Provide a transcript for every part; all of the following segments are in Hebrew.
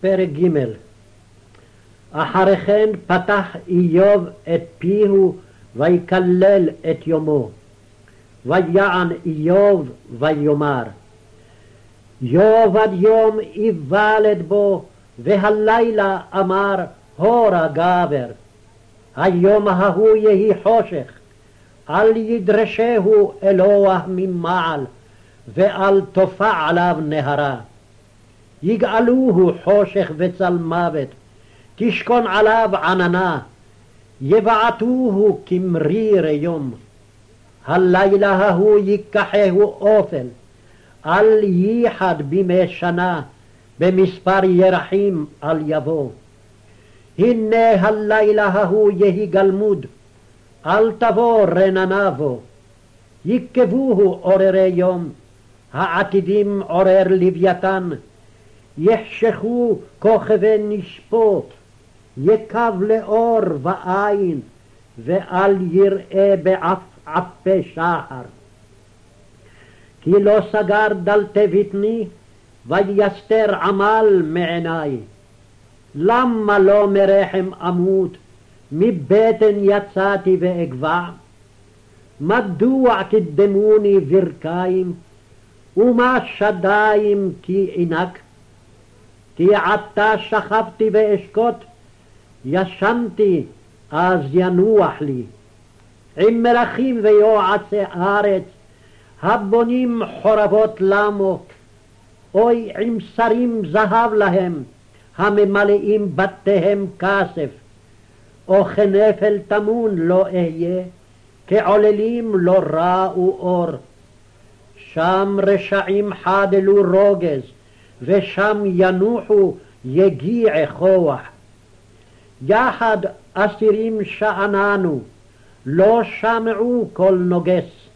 פרק ג' אחרי כן פתח איוב את פיהו ויקלל את יומו. ויען איוב ויאמר יאבד יום איוולד בו והלילה אמר הור הגבר. היום ההוא יהי חושך אל ידרשהו אלוה ממעל ואל תופע עליו נהרה. יגאלוהו חושך וצל מוות, תשכון עליו עננה, יבעטוהו כמריר יום. הלילה ההוא ייקחהו אופל, אל ייחד בימי שנה, במספר ירחים אל יבוא. הנה הלילה ההוא יהי גלמוד, אל תבוא רננה בו. יקבוהו עוררי יום, העתידים עורר לוויתן, יחשכו כוכבי נשפוט, יקב לאור ועין, ואל יראה בעפעפי שחר. כי לא סגר דלתי בטני, ויסתר עמל מעיני. למה לא מרחם אמות, מבטן יצאתי ואגבע? מדוע קידמוני ברכיים, ומה שדיים כי עינק? כי עתה שכבתי ואשקוט, ישנתי, אז ינוח לי. עם מלכים ויועצי ארץ, הבונים חורבות למו, אוי עם שרים זהב להם, הממלאים בתיהם כסף. או כנפל טמון לא אהיה, כעוללים לא ראו אור. שם רשעים חדלו רוגז, ושם ינוחו יגיעי כוח. יחד אסירים שאננו, לא שמעו קול נוגס.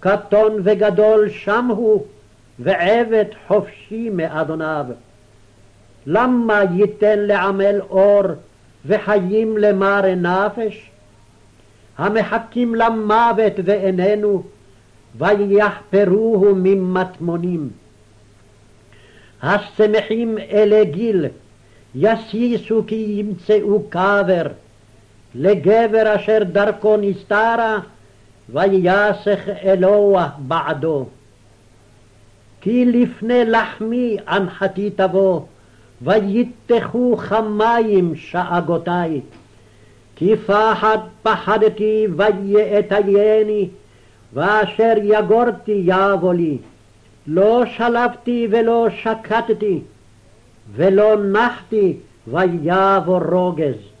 קטון וגדול שם הוא, ועבד חופשי מאדוניו. למה ייתן לעמל אור, וחיים למר נפש? המחכים למוות ואיננו, ויחפרוהו ממטמונים. השמחים אלי גיל, יסיסו כי ימצאו קבר, לגבר אשר דרכו נסתרה, ויסך אלוה בעדו. כי לפני לחמי אנחתי תבוא, ויתכו כמים שאגותי. כי פחד פחדתי ויאטייני, ואשר יגורתי יבוא לי. לא שלפתי ולא שקטתי, ולא נחתי ויבוא רוגז.